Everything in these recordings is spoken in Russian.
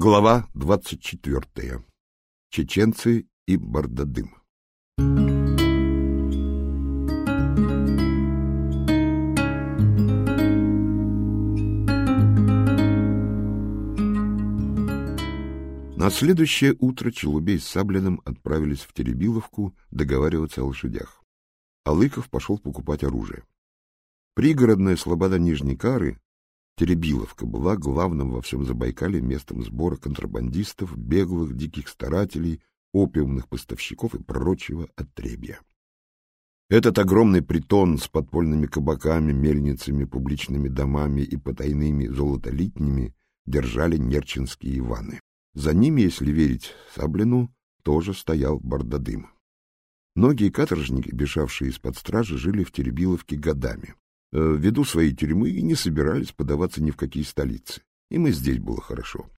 Глава двадцать четвертая. Чеченцы и Бардадым. На следующее утро Челубей с Саблиным отправились в Теребиловку договариваться о лошадях. Алыков пошел покупать оружие. Пригородная слобода Нижней Кары, Теребиловка, была главным во всем Забайкале местом сбора контрабандистов, беглых, диких старателей, опиумных поставщиков и прочего отребья. Этот огромный притон с подпольными кабаками, мельницами, публичными домами и потайными золотолитнями держали нерчинские Иваны. За ними, если верить Саблину, тоже стоял Бардадым. Многие каторжники, бежавшие из-под стражи, жили в Теребиловке годами. Э, ввиду своей тюрьмы и не собирались подаваться ни в какие столицы. Им и здесь было хорошо.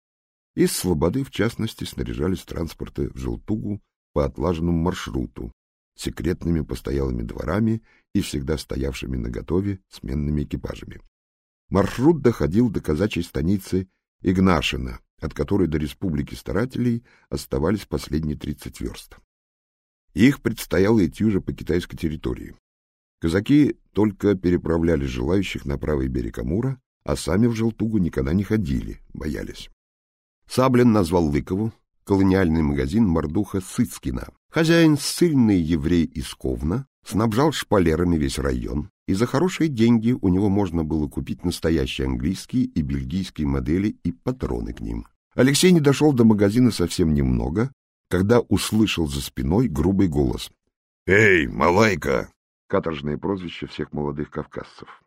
Из Слободы, в частности, снаряжались транспорты в Желтугу по отлаженному маршруту, секретными постоялыми дворами и всегда стоявшими наготове сменными экипажами. Маршрут доходил до казачьей станицы Игнашина, от которой до республики старателей оставались последние 30 верст. Их предстояло идти уже по китайской территории. Казаки только переправляли желающих на правый берег Амура, а сами в Желтугу никогда не ходили, боялись. Саблин назвал Лыкову колониальный магазин Мордуха Сыцкина. Хозяин, ссыльный еврей из Ковна, снабжал шпалерами весь район, и за хорошие деньги у него можно было купить настоящие английские и бельгийские модели и патроны к ним. Алексей не дошел до магазина совсем немного, когда услышал за спиной грубый голос. — Эй, малайка! — каторжное прозвище всех молодых кавказцев.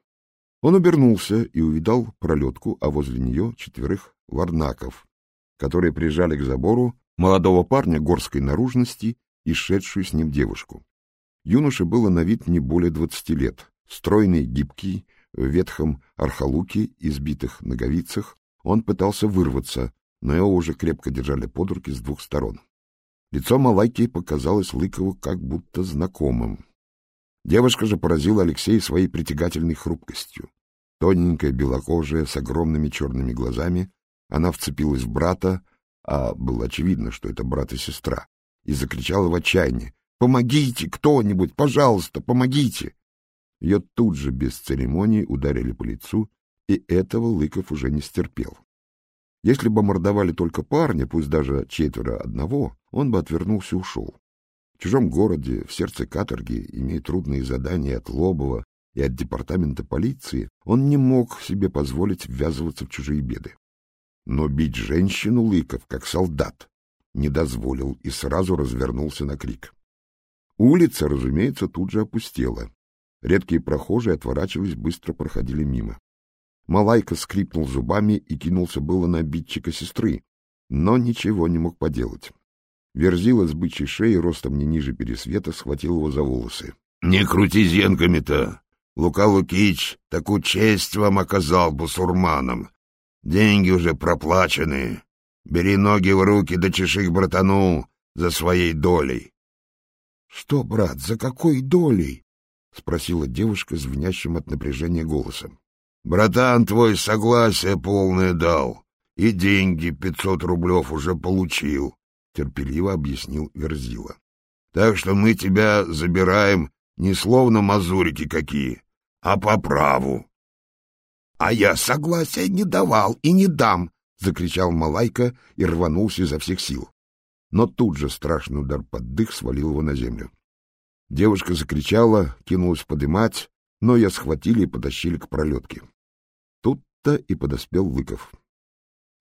Он обернулся и увидал пролетку, а возле нее четверых варнаков, которые прижали к забору молодого парня горской наружности и шедшую с ним девушку. Юноше было на вид не более двадцати лет, стройный, гибкий, в ветхом архалуке, избитых ноговицах, он пытался вырваться, но его уже крепко держали под руки с двух сторон. Лицо Малайки показалось Лыкову как будто знакомым. Девушка же поразила Алексея своей притягательной хрупкостью. Тоненькая, белокожая, с огромными черными глазами, она вцепилась в брата, а было очевидно, что это брат и сестра, и закричала в отчаянии. «Помогите кто-нибудь! Пожалуйста, помогите!» Ее тут же, без церемоний, ударили по лицу, и этого Лыков уже не стерпел. Если бы мордовали только парня, пусть даже четверо одного, он бы отвернулся и ушел. Чужом городе, в сердце каторги, имея трудные задания от Лобова и от департамента полиции, он не мог себе позволить ввязываться в чужие беды. Но бить женщину Лыков, как солдат, не дозволил и сразу развернулся на крик. Улица, разумеется, тут же опустела. Редкие прохожие, отворачиваясь, быстро проходили мимо. Малайка скрипнул зубами и кинулся было на обидчика сестры, но ничего не мог поделать. Верзила с бычьей шеей, ростом не ниже пересвета, схватил его за волосы. — Не крути зенками-то! Лука Лукич такую честь вам оказал бусурманам. Деньги уже проплачены. Бери ноги в руки да чеши братану за своей долей. — Что, брат, за какой долей? — спросила девушка звенящим от напряжения голосом. Братан твой согласие полное дал, и деньги пятьсот рублев уже получил, — терпеливо объяснил Верзила. — Так что мы тебя забираем не словно мазурики какие, а по праву. — А я согласия не давал и не дам, — закричал Малайка и рванулся изо всех сил. Но тут же страшный удар под дых свалил его на землю. Девушка закричала, кинулась подымать, но я схватили и потащили к пролетке. Тут-то и подоспел Лыков. —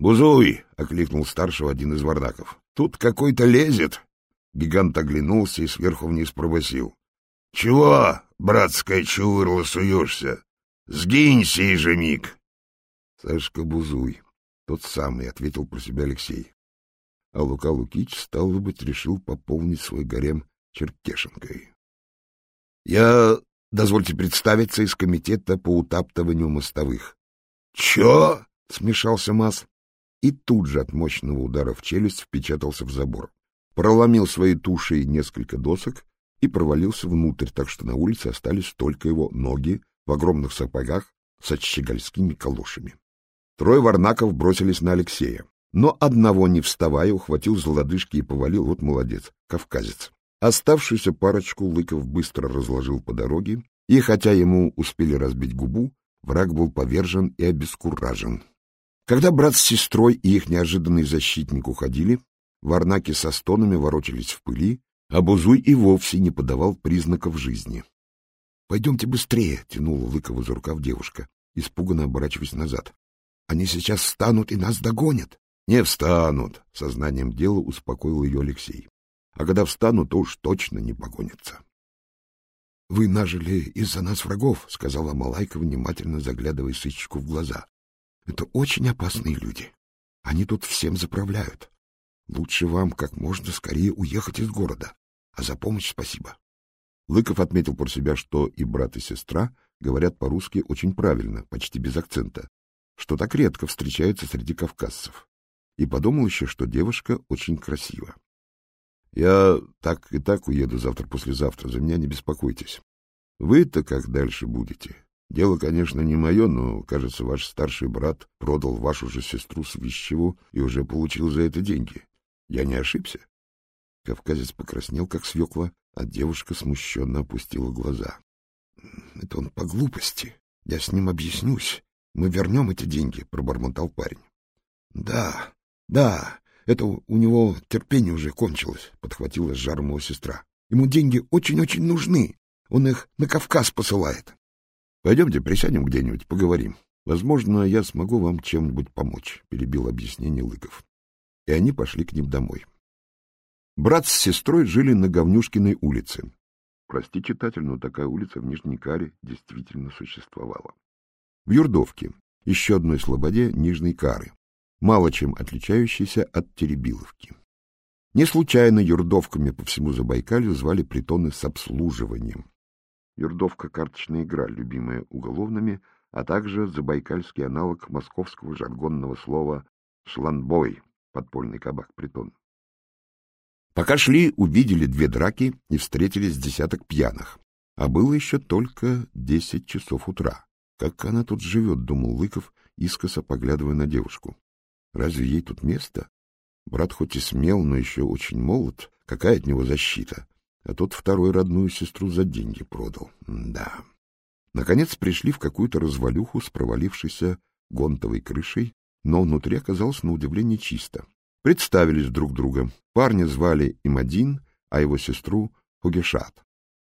Бузуй! — окликнул старшего один из вардаков. — Тут какой-то лезет! Гигант оглянулся и сверху вниз пробасил. — Чего, братская чувырла, суешься? Сгинь сей же миг! — Сашка Бузуй, тот самый, — ответил про себя Алексей. А Лука Лукич, стал быть, решил пополнить свой гарем черкешенкой. — Я Дозвольте представиться из комитета по утаптыванию мостовых. — Чё? — смешался Мас. И тут же от мощного удара в челюсть впечатался в забор. Проломил своей тушей несколько досок и провалился внутрь, так что на улице остались только его ноги в огромных сапогах со щегольскими калошами. Трое варнаков бросились на Алексея. но одного не вставая ухватил за лодыжки и повалил, вот молодец, кавказец. Оставшуюся парочку Лыков быстро разложил по дороге, и хотя ему успели разбить губу, враг был повержен и обескуражен. Когда брат с сестрой и их неожиданный защитник уходили, варнаки со стонами ворочались в пыли, а Бузуй и вовсе не подавал признаков жизни. — Пойдемте быстрее, — тянула Лыкова за рукав девушка, испуганно оборачиваясь назад. — Они сейчас встанут и нас догонят. — Не встанут, — сознанием дела успокоил ее Алексей. — А когда встанут, то уж точно не погонятся. — Вы нажили из-за нас врагов, — сказала Малайка, внимательно заглядывая сыщику в глаза. — Это очень опасные люди. Они тут всем заправляют. Лучше вам как можно скорее уехать из города. А за помощь спасибо. Лыков отметил про себя, что и брат, и сестра говорят по-русски очень правильно, почти без акцента, что так редко встречаются среди кавказцев. И подумал еще, что девушка очень красива. Я так и так уеду завтра-послезавтра, за меня не беспокойтесь. Вы-то как дальше будете? Дело, конечно, не мое, но, кажется, ваш старший брат продал вашу же сестру Свищеву и уже получил за это деньги. Я не ошибся? Кавказец покраснел, как свекла, а девушка смущенно опустила глаза. — Это он по глупости. Я с ним объяснюсь. Мы вернем эти деньги, — пробормотал парень. — Да, да, это у него терпение уже кончилось, — подхватила с сестра. Ему деньги очень-очень нужны. Он их на Кавказ посылает. — Пойдемте присядем где-нибудь, поговорим. Возможно, я смогу вам чем-нибудь помочь, — перебил объяснение Лыков. И они пошли к ним домой. Брат с сестрой жили на Говнюшкиной улице. Прости, читатель, но такая улица в Нижней Каре действительно существовала. В Юрдовке, еще одной слободе Нижней Кары, мало чем отличающейся от Теребиловки. Не случайно юрдовками по всему Забайкалью звали притоны с обслуживанием. Юрдовка — карточная игра, любимая уголовными, а также забайкальский аналог московского жаргонного слова «шланбой» — подпольный кабак-притон. Пока шли, увидели две драки и встретились десяток пьяных. А было еще только десять часов утра. Как она тут живет, думал Лыков, искоса поглядывая на девушку. Разве ей тут место? Брат хоть и смел, но еще очень молод. Какая от него защита? А тот второй родную сестру за деньги продал. да. Наконец пришли в какую-то развалюху с провалившейся гонтовой крышей, но внутри оказалось на удивление чисто. Представились друг друга. Парня звали Имадин, а его сестру — Хугешат.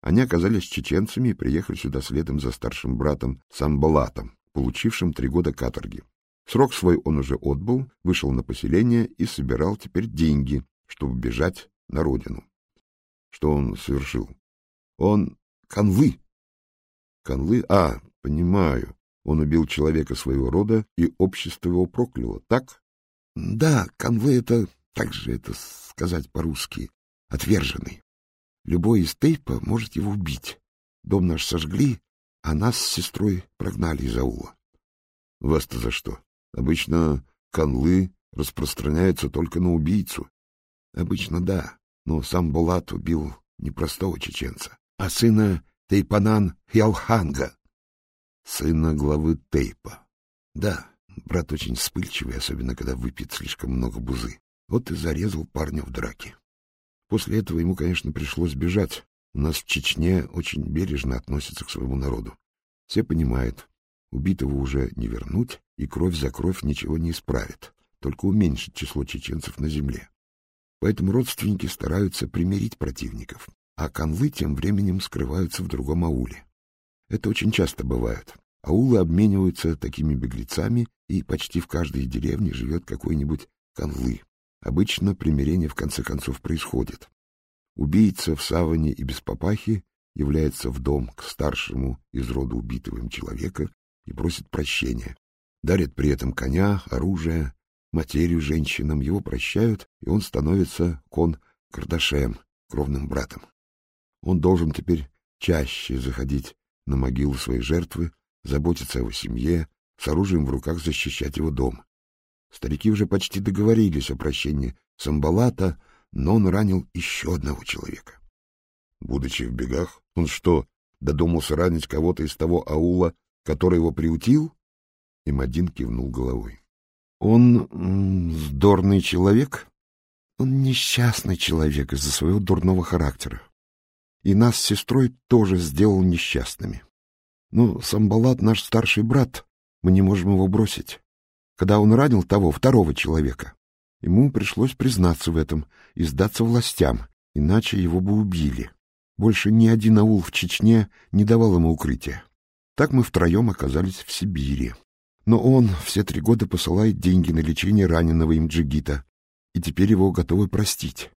Они оказались чеченцами и приехали сюда следом за старшим братом Самбалатом, получившим три года каторги. Срок свой он уже отбыл, вышел на поселение и собирал теперь деньги, чтобы бежать на родину. Что он совершил? Он канлы. Канлы? А, понимаю. Он убил человека своего рода, и общество его прокляло, так? Да, конвой — это, как же это сказать по-русски, отверженный. Любой из тейпа может его убить. Дом наш сожгли, а нас с сестрой прогнали из аула. Вас-то за что? Обычно канлы распространяются только на убийцу. Обычно да, но сам Булат убил не простого чеченца, а сына Тейпанан Хялханга, сына главы Тейпа. Да, Брат очень вспыльчивый, особенно когда выпьет слишком много бузы. Вот и зарезал парня в драке. После этого ему, конечно, пришлось бежать. У нас в Чечне очень бережно относятся к своему народу. Все понимают, убитого уже не вернуть, и кровь за кровь ничего не исправит, только уменьшит число чеченцев на земле. Поэтому родственники стараются примирить противников, а канвы тем временем скрываются в другом ауле. Это очень часто бывает. Аулы обмениваются такими беглецами, и почти в каждой деревне живет какой-нибудь канлы. Обычно примирение в конце концов происходит. Убийца в саване и без папахи является в дом к старшему из рода убитого им человека и просит прощения. Дарят при этом коня, оружие, материю женщинам, его прощают, и он становится кон Кардашем, кровным братом. Он должен теперь чаще заходить на могилу своей жертвы, заботиться о его семье, с оружием в руках защищать его дом. Старики уже почти договорились о прощении Самбалата, но он ранил еще одного человека. Будучи в бегах, он что, додумался ранить кого-то из того аула, который его приутил? Им один кивнул головой. Он здорный человек? Он несчастный человек из-за своего дурного характера. И нас с сестрой тоже сделал несчастными. Ну, Самбалат наш старший брат, мы не можем его бросить. Когда он ранил того, второго человека, ему пришлось признаться в этом и сдаться властям, иначе его бы убили. Больше ни один аул в Чечне не давал ему укрытия. Так мы втроем оказались в Сибири. Но он все три года посылает деньги на лечение раненого им джигита, и теперь его готовы простить.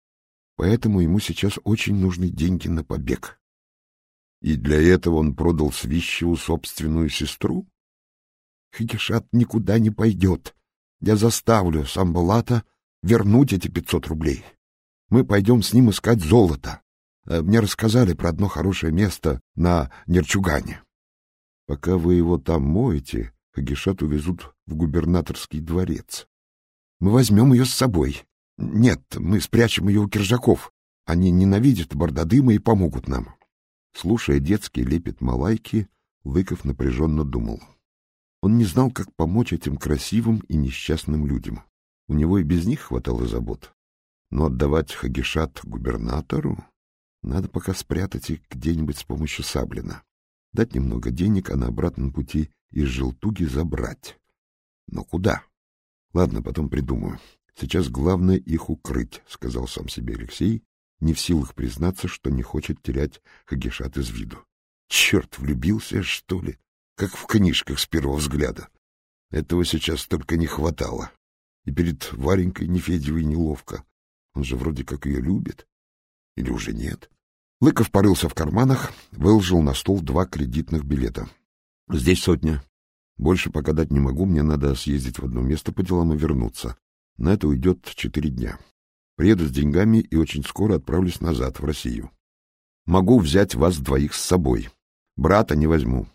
Поэтому ему сейчас очень нужны деньги на побег. И для этого он продал Свищеву собственную сестру? Хикишат никуда не пойдет. Я заставлю Самбалата вернуть эти пятьсот рублей. Мы пойдем с ним искать золото. Э, мне рассказали про одно хорошее место на Нерчугане. Пока вы его там моете, Хагишат увезут в губернаторский дворец. Мы возьмем ее с собой. Нет, мы спрячем ее у киржаков. Они ненавидят Бардадыма и помогут нам. Слушая детский лепет малайки, Лыков напряженно думал. Он не знал, как помочь этим красивым и несчастным людям. У него и без них хватало забот. Но отдавать Хагишат губернатору надо пока спрятать их где-нибудь с помощью Саблина. Дать немного денег, а на обратном пути из Желтуги забрать. Но куда? Ладно, потом придумаю. Сейчас главное их укрыть, — сказал сам себе Алексей, не в силах признаться, что не хочет терять Хагишат из виду. Черт, влюбился, что ли? Как в книжках с первого взгляда. Этого сейчас только не хватало. И перед Варенькой Нефедевой неловко. Он же вроде как ее любит. Или уже нет? Лыков порылся в карманах, выложил на стол два кредитных билета. Здесь сотня. Больше пока дать не могу, мне надо съездить в одно место по делам и вернуться. На это уйдет четыре дня. Приеду с деньгами и очень скоро отправлюсь назад, в Россию. Могу взять вас двоих с собой. Брата не возьму.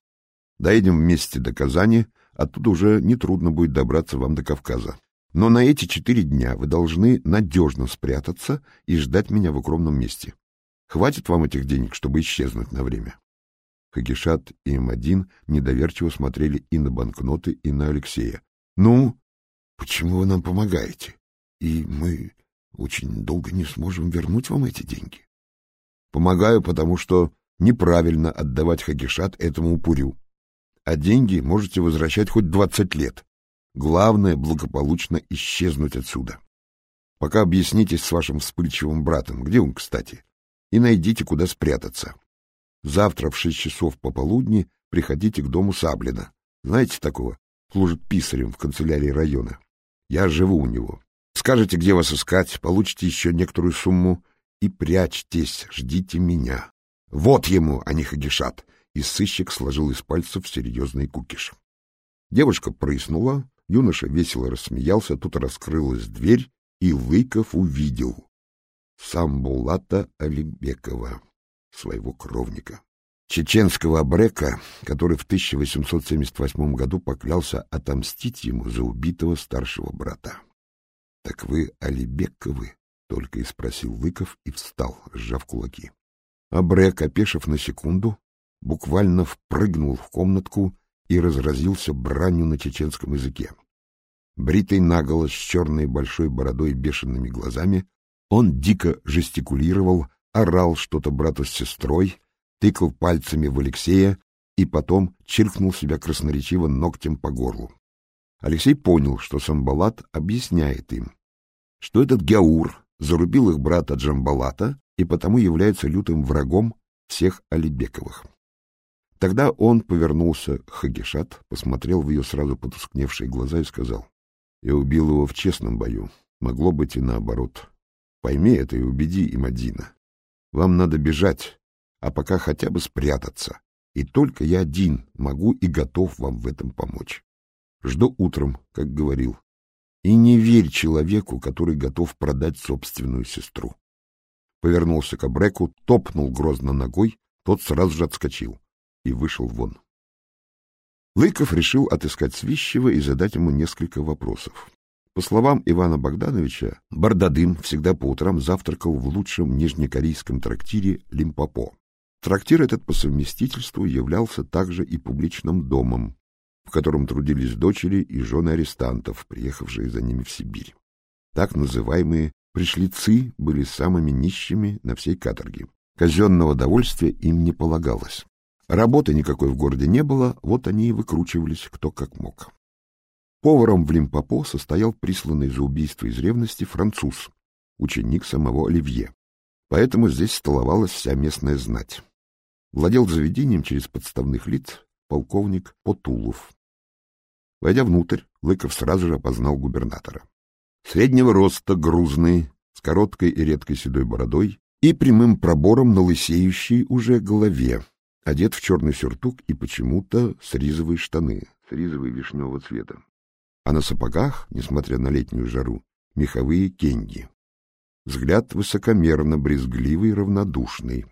Доедем вместе до Казани, оттуда уже нетрудно будет добраться вам до Кавказа. Но на эти четыре дня вы должны надежно спрятаться и ждать меня в укромном месте. Хватит вам этих денег, чтобы исчезнуть на время? Хагишат и М1 недоверчиво смотрели и на банкноты, и на Алексея. — Ну, почему вы нам помогаете? И мы очень долго не сможем вернуть вам эти деньги. — Помогаю, потому что неправильно отдавать Хагишат этому упырю. А деньги можете возвращать хоть двадцать лет. Главное — благополучно исчезнуть отсюда. Пока объяснитесь с вашим вспыльчивым братом, где он, кстати, и найдите, куда спрятаться. Завтра в шесть часов пополудни приходите к дому Саблина. Знаете такого? Служит писарем в канцелярии района. Я живу у него. Скажете, где вас искать, получите еще некоторую сумму и прячьтесь, ждите меня. Вот ему, а не Хагишат. И сыщик сложил из пальцев серьезный кукиш. Девушка прыснула, Юноша весело рассмеялся, тут раскрылась дверь, и Лыков увидел Самбулата Алибекова, своего кровника. Чеченского абрека, который в 1878 году поклялся отомстить ему за убитого старшего брата. — Так вы Алибековы? — только и спросил Лыков и встал, сжав кулаки. Абрек, опешив на секунду, буквально впрыгнул в комнатку и разразился бранью на чеченском языке. Бритый наголо с черной большой бородой и бешеными глазами, он дико жестикулировал, орал что-то брату с сестрой, тыкал пальцами в Алексея и потом чиркнул себя красноречиво ногтем по горлу. Алексей понял, что Самбалат объясняет им, что этот Гяур зарубил их брата Джамбалата и потому является лютым врагом всех Алибековых. Тогда он повернулся к Хагишат, посмотрел в ее сразу потускневшие глаза и сказал, «Я убил его в честном бою. Могло быть и наоборот. Пойми это и убеди Имадина. Вам надо бежать, а пока хотя бы спрятаться. И только я один могу и готов вам в этом помочь. Жду утром, как говорил. И не верь человеку, который готов продать собственную сестру». Повернулся к Абреку, топнул грозно ногой, тот сразу же отскочил и вышел вон. Лыков решил отыскать Свищева и задать ему несколько вопросов. По словам Ивана Богдановича, Бардадым всегда по утрам завтракал в лучшем нижнекорейском трактире Лимпопо. Трактир этот по совместительству являлся также и публичным домом. в котором трудились дочери и жены арестантов, приехавшие за ними в Сибирь. Так называемые пришлицы были самыми нищими на всей каторге. Казенного довольствия им не полагалось. Работы никакой в городе не было, вот они и выкручивались кто как мог. Поваром в Лимпопо состоял присланный за убийство из ревности француз, ученик самого Оливье. Поэтому здесь столовалась вся местная знать. Владел заведением через подставных лиц полковник Потулов. Войдя внутрь, Лыков сразу же опознал губернатора. Среднего роста, грузный, с короткой и редкой седой бородой и прямым пробором на лысеющей уже голове, одет в черный сюртук и почему-то с ризовые штаны, с ризовой вишневого цвета. А на сапогах, несмотря на летнюю жару, меховые кенги. Взгляд высокомерно, брезгливый, равнодушный.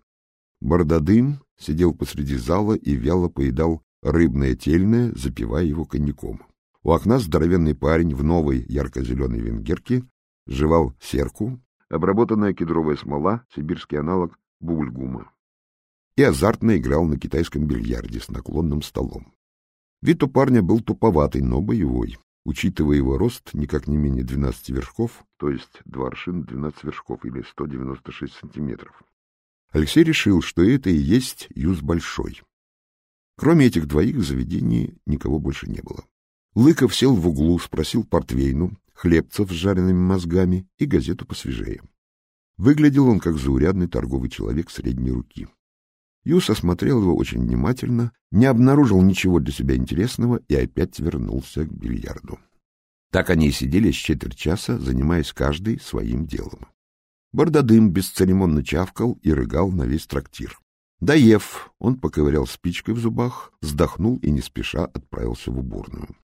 Бордадым сидел посреди зала и вяло поедал рыбное тельное, запивая его коньяком. У окна здоровенный парень в новой ярко-зеленой венгерке жевал серку, обработанная кедровая смола, сибирский аналог бульгума, и азартно играл на китайском бильярде с наклонным столом. Вид у парня был туповатый, но боевой. Учитывая его рост, никак не менее 12 вершков, то есть два аршин 12 вершков или 196 сантиметров. Алексей решил, что это и есть юз большой. Кроме этих двоих в заведении никого больше не было. Лыков сел в углу, спросил портвейну, хлебцев с жареными мозгами и газету посвежее. Выглядел он как заурядный торговый человек средней руки. Юс осмотрел его очень внимательно, не обнаружил ничего для себя интересного и опять вернулся к бильярду. Так они и сидели с четверть часа, занимаясь каждый своим делом. Бордадым бесцеремонно чавкал и рыгал на весь трактир. Доев, он поковырял спичкой в зубах, вздохнул и не спеша отправился в уборную.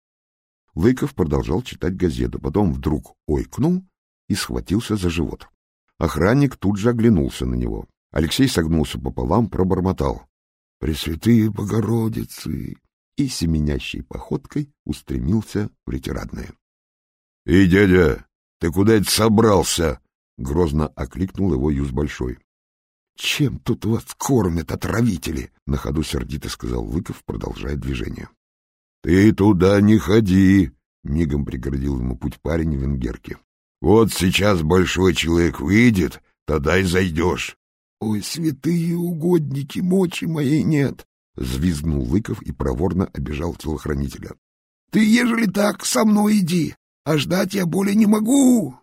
Лыков продолжал читать газету, потом вдруг ойкнул и схватился за живот. Охранник тут же оглянулся на него. Алексей согнулся пополам, пробормотал. — Пресвятые Богородицы! И семенящей походкой устремился в ретирадное. — Эй, дядя, ты куда это собрался? — грозно окликнул его Юз Большой. — Чем тут вас кормят отравители? — на ходу сердито сказал Лыков, продолжая движение. — Ты туда не ходи! — мигом преградил ему путь парень в венгерке. — Вот сейчас большой человек выйдет, тогда и зайдешь. — Ой, святые угодники, мочи моей нет! — взвизгнул Лыков и проворно обижал телохранителя. — Ты, ежели так, со мной иди, а ждать я более не могу!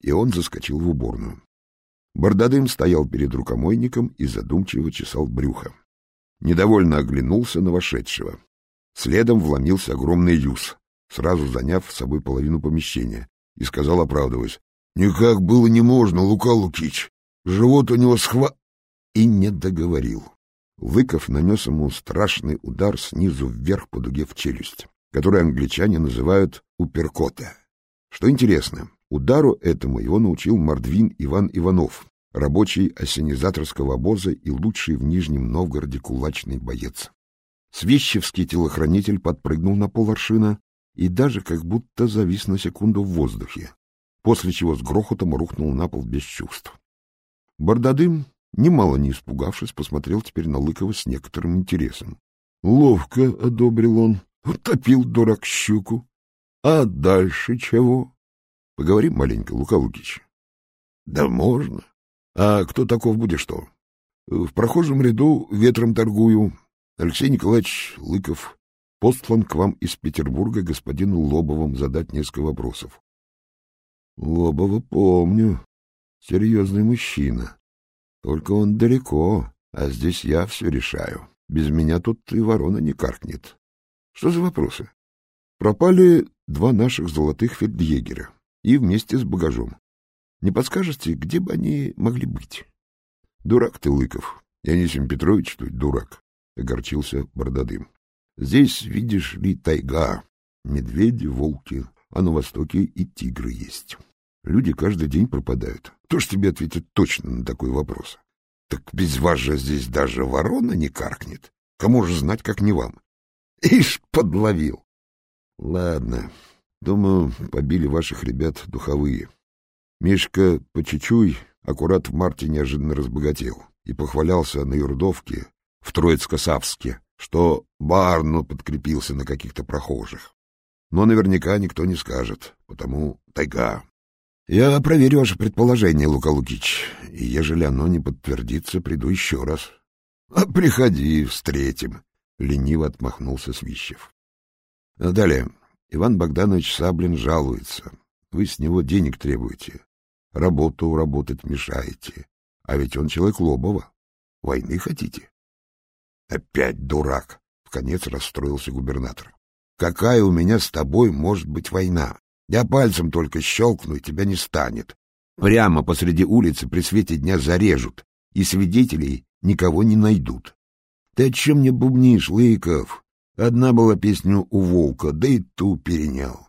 И он заскочил в уборную. Бардадым стоял перед рукомойником и задумчиво чесал брюхо. Недовольно оглянулся на вошедшего. Следом вломился огромный юз, сразу заняв с собой половину помещения, и сказал, оправдываясь, — Никак было не можно, Лука Лукич. Живот у него схва и не договорил. Лыков нанес ему страшный удар снизу вверх по дуге в челюсть, который англичане называют уперкота. Что интересно, удару этому его научил Мордвин Иван Иванов, рабочий осенизаторского обоза и лучший в Нижнем Новгороде кулачный боец. Свищевский телохранитель подпрыгнул на поларшина и даже как будто завис на секунду в воздухе, после чего с грохотом рухнул на пол без чувств. Бардадым Немало не испугавшись, посмотрел теперь на Лыкова с некоторым интересом. Ловко одобрил он, утопил дурак щуку. А дальше чего? Поговорим маленько, Лука Лукич. Да можно. А кто таков будешь что? В прохожем ряду ветром торгую. Алексей Николаевич Лыков послан к вам из Петербурга господину Лобовым задать несколько вопросов. Лобова помню. Серьезный мужчина. Только он далеко, а здесь я все решаю. Без меня тут и ворона не каркнет. Что за вопросы? Пропали два наших золотых фельдъегера и вместе с багажом. Не подскажете, где бы они могли быть? Дурак ты, Лыков. Янисим Петрович, тут дурак, — огорчился Бородадым. Здесь, видишь ли, тайга, медведи, волки, а на востоке и тигры есть. Люди каждый день пропадают. Кто ж тебе ответит точно на такой вопрос? Так без вас же здесь даже ворона не каркнет. Кому же знать, как не вам? Ишь, подловил. Ладно, думаю, побили ваших ребят духовые. Мишка по чуть-чуть аккурат в марте неожиданно разбогател и похвалялся на Юрдовке в Троицко-Савске, что Барну подкрепился на каких-то прохожих. Но наверняка никто не скажет, потому тайга. Я проверю ваше предположение, Лука Лукич, и ежели оно не подтвердится, приду еще раз. А приходи, встретим, — лениво отмахнулся Свищев. А далее. Иван Богданович Саблин жалуется. Вы с него денег требуете. Работу работать мешаете. А ведь он человек Лобова. Войны хотите? Опять дурак! В конец расстроился губернатор. Какая у меня с тобой может быть война? Я пальцем только щелкну, и тебя не станет. Прямо посреди улицы при свете дня зарежут, и свидетелей никого не найдут. Ты о чем мне бубнишь, Лыков? Одна была песня у Волка, да и ту перенял.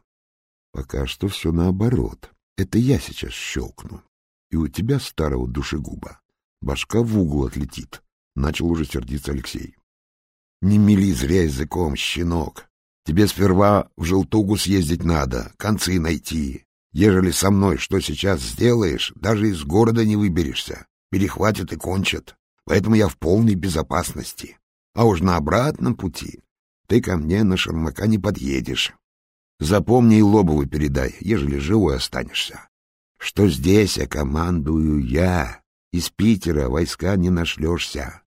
Пока что все наоборот. Это я сейчас щелкну. И у тебя, старого душегуба, башка в угол отлетит. Начал уже сердиться Алексей. Не мели зря языком, щенок. Тебе сперва в желтугу съездить надо, концы найти. Ежели со мной что сейчас сделаешь, даже из города не выберешься. Перехватят и кончат. Поэтому я в полной безопасности. А уж на обратном пути ты ко мне на шармака не подъедешь. Запомни и Лобову передай, ежели живой останешься, что здесь я командую я. Из Питера войска не нашлешься.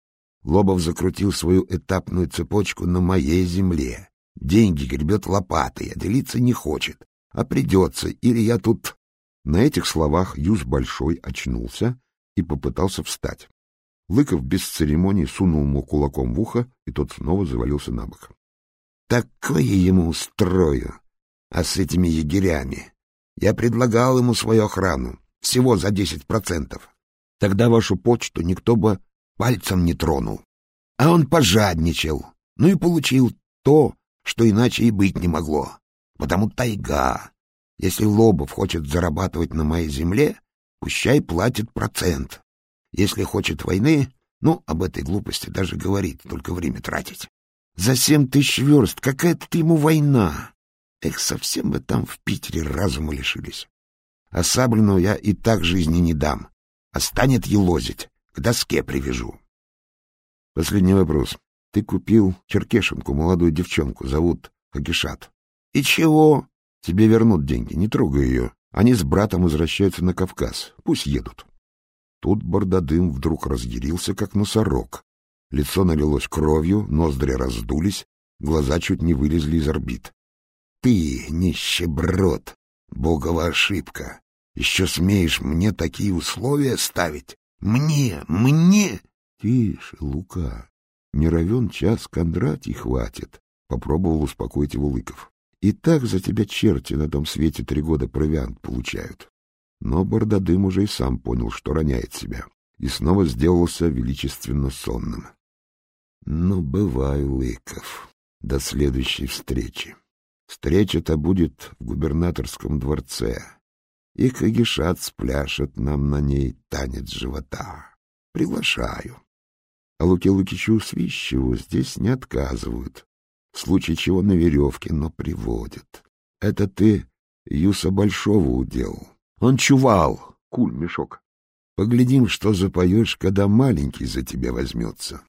Лобов закрутил свою этапную цепочку на моей земле. Деньги гребет лопатой, а делиться не хочет. А придется, или я тут... На этих словах Юз Большой очнулся и попытался встать. Лыков без церемоний сунул ему кулаком в ухо, и тот снова завалился на бок. — Такое ему устрою! А с этими егерями? Я предлагал ему свою охрану, всего за десять процентов. Тогда вашу почту никто бы пальцем не тронул. А он пожадничал, ну и получил то, что иначе и быть не могло. Потому тайга. Если Лобов хочет зарабатывать на моей земле, пущай платит процент. Если хочет войны, ну, об этой глупости даже говорить, только время тратить. За семь тысяч верст какая-то ему война. Эх, совсем бы там в Питере разума лишились. А Саблину я и так жизни не дам. А станет елозить, к доске привяжу. Последний вопрос. Ты купил черкешенку, молодую девчонку, зовут Хагишат. И чего? Тебе вернут деньги, не трогай ее. Они с братом возвращаются на Кавказ. Пусть едут. Тут Бардадым вдруг разъярился, как носорог. Лицо налилось кровью, ноздри раздулись, глаза чуть не вылезли из орбит. — Ты, нищеброд, богова ошибка, еще смеешь мне такие условия ставить? Мне, мне! — Тише, Лука, не равен час Кондратий хватит, — попробовал успокоить его Лыков. — И так за тебя черти на том свете три года провиант получают. Но Бардадым уже и сам понял, что роняет себя, и снова сделался величественно сонным. — Ну, бывай, Лыков, до следующей встречи. Встреча-то будет в губернаторском дворце, и Кагишат спляшет нам на ней танец живота. Приглашаю. А Луке Лукичу Свищеву здесь не отказывают, в случае чего на веревке, но приводят. Это ты Юса Большого уделал. Он чувал, куль-мешок. Поглядим, что запоешь, когда маленький за тебя возьмется.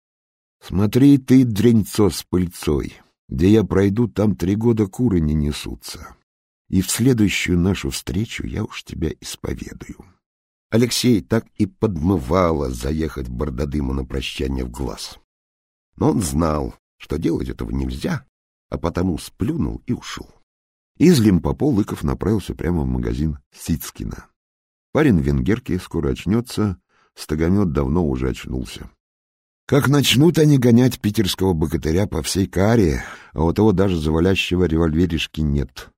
Смотри ты, дреньцо с пыльцой, где я пройду, там три года куры не несутся. И в следующую нашу встречу я уж тебя исповедую. Алексей так и подмывало заехать Бардадыму на прощание в глаз. Но он знал, что делать этого нельзя, а потому сплюнул и ушел. Из Лимпопо Лыков направился прямо в магазин Сицкина. Парень в венгерке скоро очнется, стогомет давно уже очнулся. Как начнут они гонять питерского богатыря по всей каре, а у того даже завалящего револьверишки нет.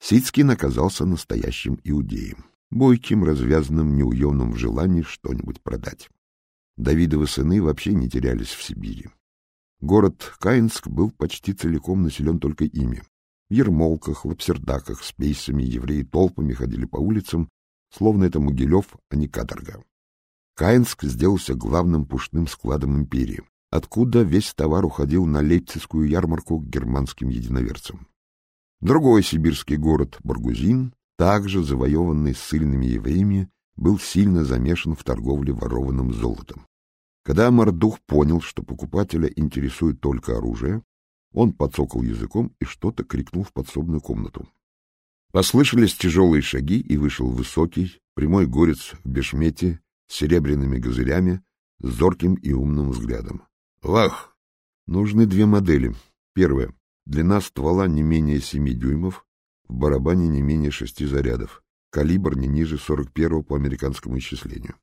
Сицкин оказался настоящим иудеем бойким, развязанным, неуемным в желании что-нибудь продать. Давидовы сыны вообще не терялись в Сибири. Город Каинск был почти целиком населен только ими. В Ермолках, в Апсердаках с пейсами евреи толпами ходили по улицам, словно это Могилев, а не Каторга. Каинск сделался главным пушным складом империи, откуда весь товар уходил на Лейпцигскую ярмарку к германским единоверцам. Другой сибирский город, Баргузин, также завоеванный ссыльными евреями, был сильно замешан в торговле ворованным золотом. Когда Мордух понял, что покупателя интересует только оружие, он подсокал языком и что-то крикнул в подсобную комнату. Послышались тяжелые шаги, и вышел высокий, прямой горец в бешмете с серебряными газырями, с зорким и умным взглядом. — Вах! Нужны две модели. Первая. Длина ствола не менее семи дюймов, в барабане не менее шести зарядов. Калибр не ниже сорок первого по американскому исчислению.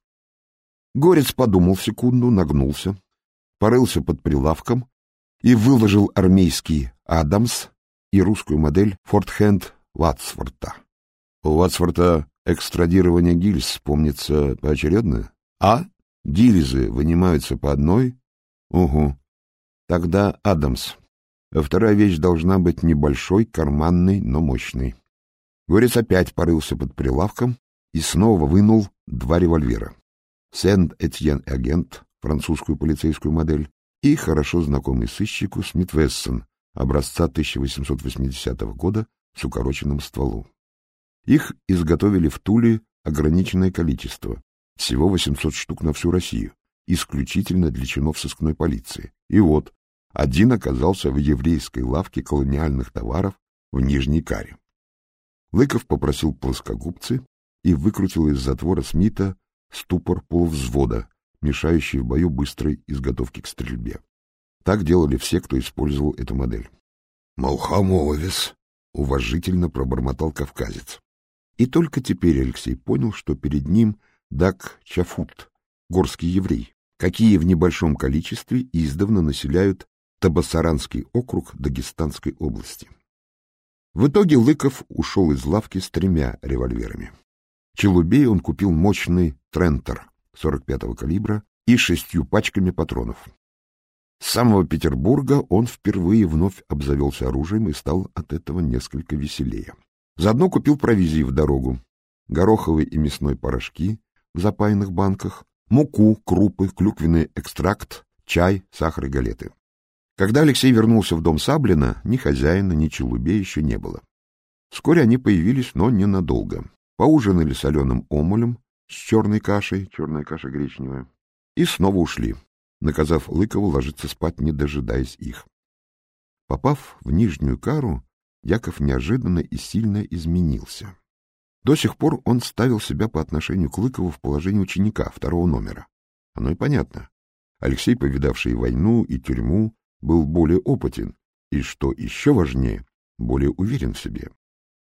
Горец подумал секунду, нагнулся, порылся под прилавком и выложил армейский «Адамс» и русскую модель «Фортхенд» Ватсворта. У Ватсворта экстрадирование гильз помнится поочередно? А? Гильзы вынимаются по одной? Угу. Тогда Адамс. А вторая вещь должна быть небольшой, карманной, но мощной. Горец опять порылся под прилавком и снова вынул два револьвера. Сент-Этьен-агент, французскую полицейскую модель, и хорошо знакомый сыщику Смит Вессон, образца 1880 года с укороченным стволом. Их изготовили в Туле ограниченное количество, всего 800 штук на всю Россию, исключительно для чинов сыскной полиции. И вот, один оказался в еврейской лавке колониальных товаров в Нижней Каре. Лыков попросил плоскогубцы и выкрутил из затвора Смита ступор полвзвода, мешающий в бою быстрой изготовки к стрельбе. Так делали все, кто использовал эту модель. «Малхамовец!» — уважительно пробормотал кавказец. И только теперь Алексей понял, что перед ним Дак Чафут, горский еврей, какие в небольшом количестве издавна населяют Табасаранский округ Дагестанской области. В итоге Лыков ушел из лавки с тремя револьверами. Челубей он купил мощный Трентер 45-го калибра и шестью пачками патронов. С самого Петербурга он впервые вновь обзавелся оружием и стал от этого несколько веселее. Заодно купил провизии в дорогу, гороховый и мясной порошки в запаянных банках, муку, крупы, клюквенный экстракт, чай, сахар и галеты. Когда Алексей вернулся в дом Саблина, ни хозяина, ни челубей еще не было. Вскоре они появились, но ненадолго. Поужинали соленым омулем с черной кашей, черная каша гречневая, и снова ушли, наказав Лыкову ложиться спать, не дожидаясь их. Попав в Нижнюю Кару, Яков неожиданно и сильно изменился. До сих пор он ставил себя по отношению к Лыкову в положении ученика второго номера. Оно и понятно. Алексей, повидавший войну и тюрьму, был более опытен и, что еще важнее, более уверен в себе.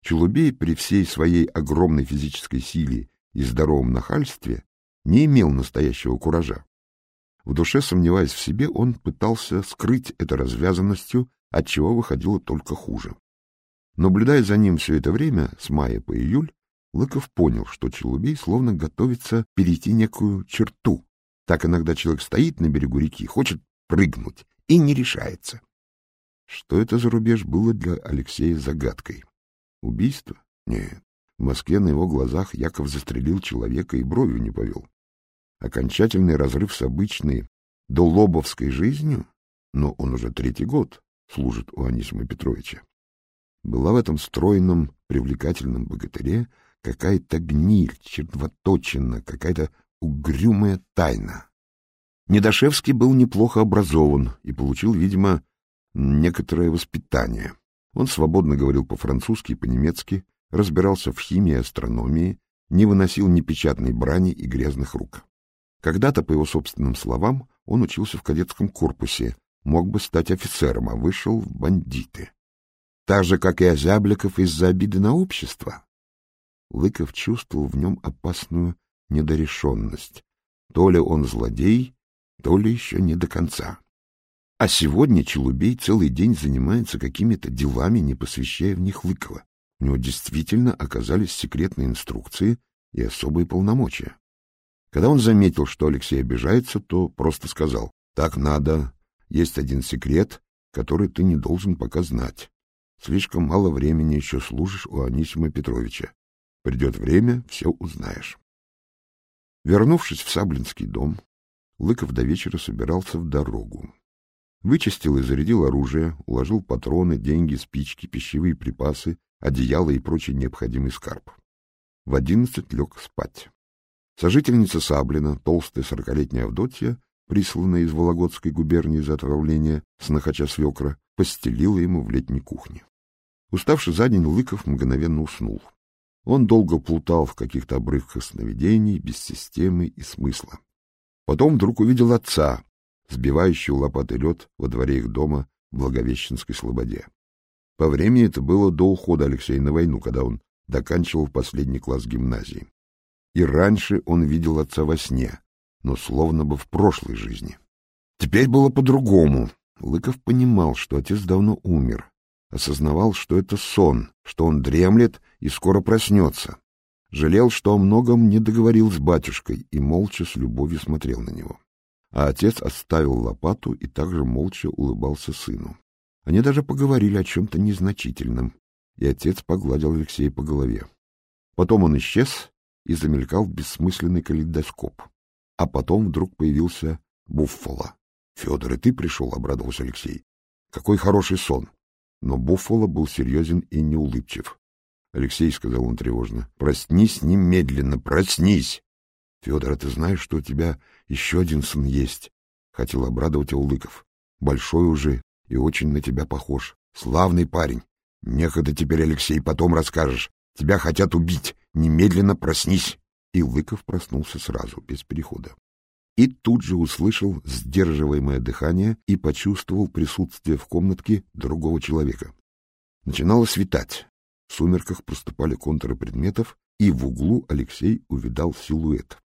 Челубей при всей своей огромной физической силе и здоровом нахальстве не имел настоящего куража. В душе, сомневаясь в себе, он пытался скрыть это развязанностью, отчего выходило только хуже. Наблюдая за ним все это время, с мая по июль, Лыков понял, что Челубей словно готовится перейти некую черту. Так иногда человек стоит на берегу реки, хочет прыгнуть и не решается. Что это за рубеж было для Алексея загадкой? Убийство? Нет. В Москве на его глазах Яков застрелил человека и бровью не повел. Окончательный разрыв с обычной долобовской жизнью? Но он уже третий год служит у Анисима Петровича. Была в этом стройном, привлекательном богатыре какая-то гниль, червоточина, какая-то угрюмая тайна. Недошевский был неплохо образован и получил, видимо, некоторое воспитание. Он свободно говорил по-французски и по-немецки, разбирался в химии и астрономии, не выносил ни печатной брани и грязных рук. Когда-то, по его собственным словам, он учился в кадетском корпусе, мог бы стать офицером, а вышел в бандиты. Так же, как и Озябликов из-за обиды на общество. Лыков чувствовал в нем опасную недорешенность. То ли он злодей, то ли еще не до конца. А сегодня Челубей целый день занимается какими-то делами, не посвящая в них Лыкова. У него действительно оказались секретные инструкции и особые полномочия. Когда он заметил, что Алексей обижается, то просто сказал, «Так надо. Есть один секрет, который ты не должен пока знать. Слишком мало времени еще служишь у Анисима Петровича. Придет время, все узнаешь». Вернувшись в Саблинский дом, Лыков до вечера собирался в дорогу. Вычистил и зарядил оружие, уложил патроны, деньги, спички, пищевые припасы, одеяло и прочий необходимый скарб. В одиннадцать лег спать. Сожительница Саблина, толстая сорокалетняя Авдотья, присланная из Вологодской губернии за отравление снохача свекра, постелила ему в летней кухне. Уставший за день, Лыков мгновенно уснул. Он долго плутал в каких-то обрывках сновидений, без системы и смысла. Потом вдруг увидел отца, сбивающего лопатой лед во дворе их дома в Благовещенской слободе. По времени это было до ухода Алексея на войну, когда он доканчивал последний класс гимназии. И раньше он видел отца во сне, но словно бы в прошлой жизни. Теперь было по-другому. Лыков понимал, что отец давно умер, осознавал, что это сон, что он дремлет и скоро проснется. Жалел, что о многом не договорил с батюшкой и молча с любовью смотрел на него. А отец оставил лопату и также молча улыбался сыну. Они даже поговорили о чем-то незначительном, и отец погладил Алексея по голове. Потом он исчез и замелькал бессмысленный калейдоскоп. А потом вдруг появился Буффало. — Федор, и ты пришел, — обрадовался Алексей. — Какой хороший сон! Но Буффало был серьезен и неулыбчив. — Алексей, — сказал он тревожно, — проснись немедленно, проснись! — Федор, а ты знаешь, что у тебя еще один сын есть? — хотел обрадовать Аулыков. — Большой уже и очень на тебя похож. Славный парень. Некогда теперь, Алексей, потом расскажешь. Тебя хотят убить. Немедленно проснись. И Лыков проснулся сразу, без перехода. И тут же услышал сдерживаемое дыхание и почувствовал присутствие в комнатке другого человека. Начинало светать. В сумерках проступали контуры предметов, и в углу Алексей увидал силуэт.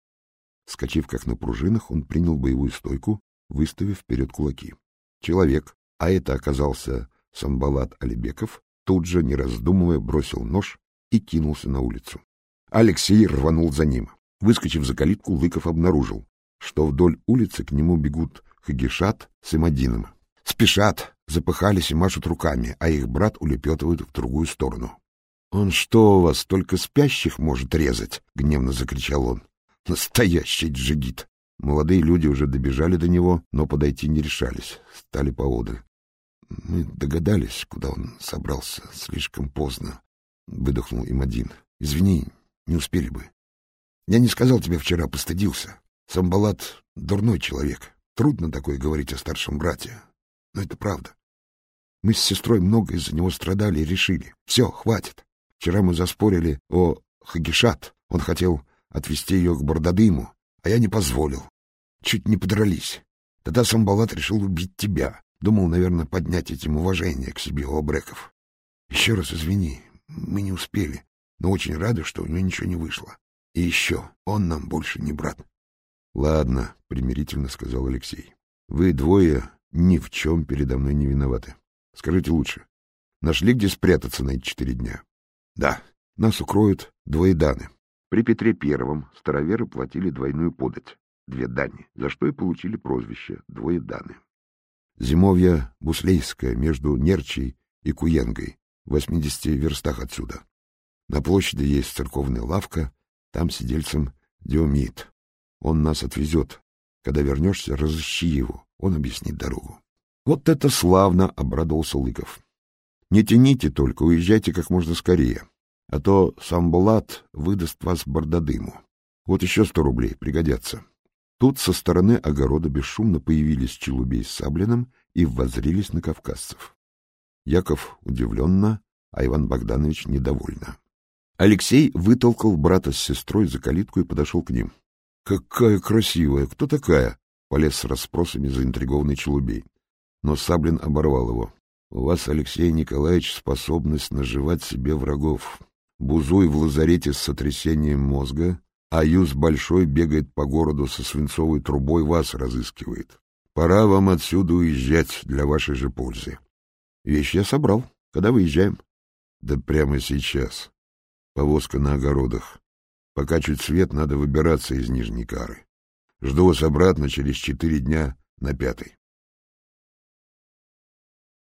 Скочив как на пружинах, он принял боевую стойку, выставив вперед кулаки. Человек, а это оказался Самбалат Алибеков, тут же, не раздумывая, бросил нож и кинулся на улицу. Алексей рванул за ним. Выскочив за калитку, Лыков обнаружил, что вдоль улицы к нему бегут Хагишат с Имадином. Спешат, запыхались и машут руками, а их брат улепетывает в другую сторону. — Он что у вас, только спящих может резать? — гневно закричал он. — Настоящий джигит! Молодые люди уже добежали до него, но подойти не решались, стали поодаль. Мы догадались, куда он собрался, слишком поздно. Выдохнул им один. Извини, не успели бы. Я не сказал тебе вчера, постыдился. Самбалат — дурной человек. Трудно такое говорить о старшем брате. Но это правда. Мы с сестрой много из-за него страдали и решили. Все, хватит. Вчера мы заспорили о Хагишат. Он хотел отвезти ее к Бардадыму, а я не позволил. Чуть не подрались. Тогда Самбалат решил убить тебя. Думал, наверное, поднять этим уважение к себе у Абреков. Еще раз извини, мы не успели, но очень рады, что у него ничего не вышло. И еще, он нам больше не брат. — Ладно, — примирительно сказал Алексей. — Вы двое ни в чем передо мной не виноваты. Скажите лучше, нашли где спрятаться на эти четыре дня? — Да, нас укроют двоеданы. При Петре Первом староверы платили двойную подать, две дани, за что и получили прозвище «двоеданы». Зимовье Буслейское между Нерчей и Куенгой, в 80 верстах отсюда. На площади есть церковная лавка, там сидельцем Диомид. Он нас отвезет. Когда вернешься, разыщи его, он объяснит дорогу. Вот это славно, — обрадовался Лыков. Не тяните только, уезжайте как можно скорее, а то сам Булат выдаст вас Бардадыму. Вот еще сто рублей, пригодятся. Тут со стороны огорода бесшумно появились Челубей с Саблиным и воззрились на кавказцев. Яков удивленно, а Иван Богданович недовольно. Алексей вытолкал брата с сестрой за калитку и подошел к ним. — Какая красивая! Кто такая? — полез с расспросами заинтригованный Челубей. Но Саблин оборвал его. — У вас, Алексей Николаевич, способность наживать себе врагов. Бузуй в лазарете с сотрясением мозга, а Юз Большой бегает по городу со свинцовой трубой, вас разыскивает. Пора вам отсюда уезжать для вашей же пользы. Вещи я собрал. Когда выезжаем? Да прямо сейчас. Повозка на огородах. Пока чуть свет, надо выбираться из Нижней Кары. Жду вас обратно через четыре дня на пятый.